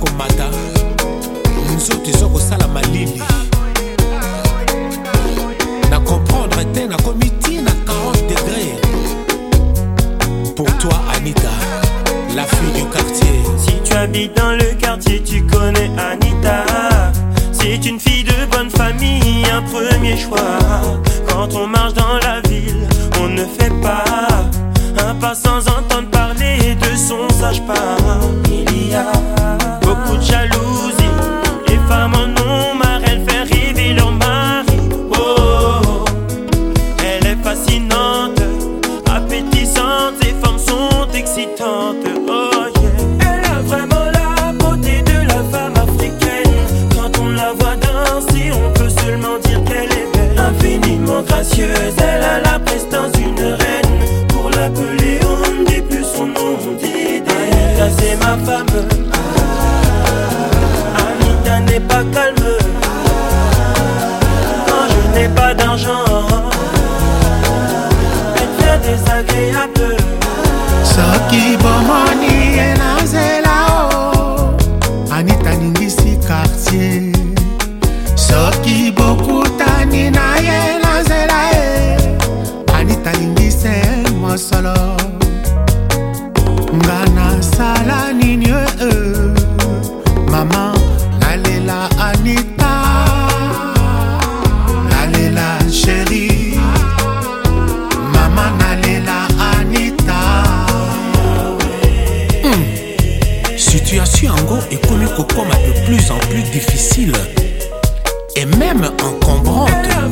komata nzoto eza kosala malili na comprendre te nakomi ti na 40 degré pour toi anita la fille du quartier Si tu habites dans le quartier, tu connais Anita. C'est une fille de bonne famille, un premier choix. Quand on marche dans la ville, on ne fait pas un pas sans entendre parler de son sage pas. Femme. Anita n'est pas calme. Quand je n'ai pas d'argent, elle fait désagréable. soki bomoni ye na situation yango ekomi kokoma de plus en plus difficile et même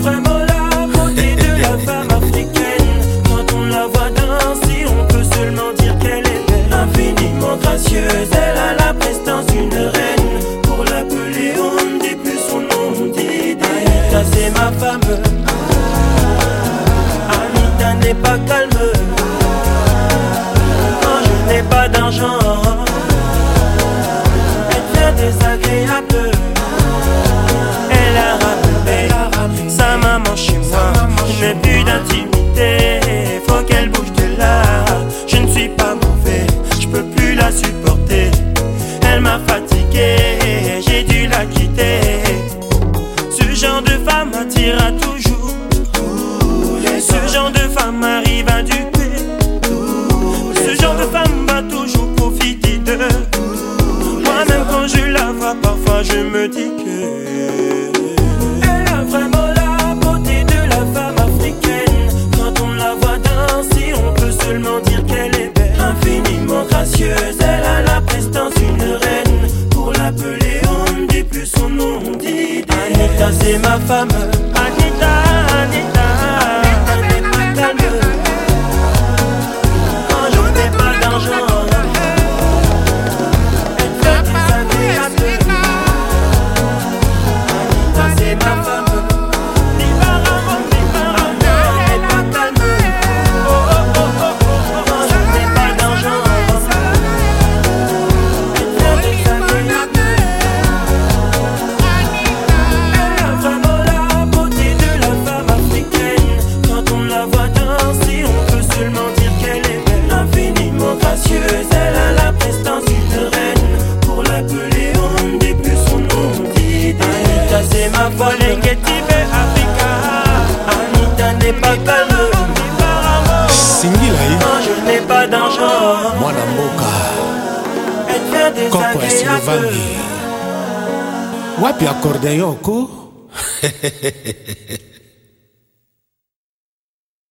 vraiment la beauté de la femme africaine. Quand on la voit danser, on peut seulement dire qu'elle est. Infiniment gracieuse, elle a la prestance d'une reine. Pour l'appeler, on ne dit plus son nom, dit Anita, c'est ma femme. Anita n'est pas calme. Quand je n'ai pas d'argent, Ce genre de femme attire à toujours. Ce genre de femme arrive à duper. Ce genre de femme va toujours profiter de. Moi-même quand je la vois, parfois je me dis que. Elle a vraiment la beauté de la femme africaine. Quand on la voit danser, on peut seulement dire qu'elle est belle. Infiniment gracieuse, elle C'est ma femme. Anita, Anita, n'ai pas calme singilai non je n'ai pas d'argent. Mwana mboka. Koko ya silovangi wapi akordeyon ko?